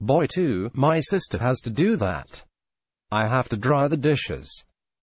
Boy too, my sister has to do that. I have to dry the dishes.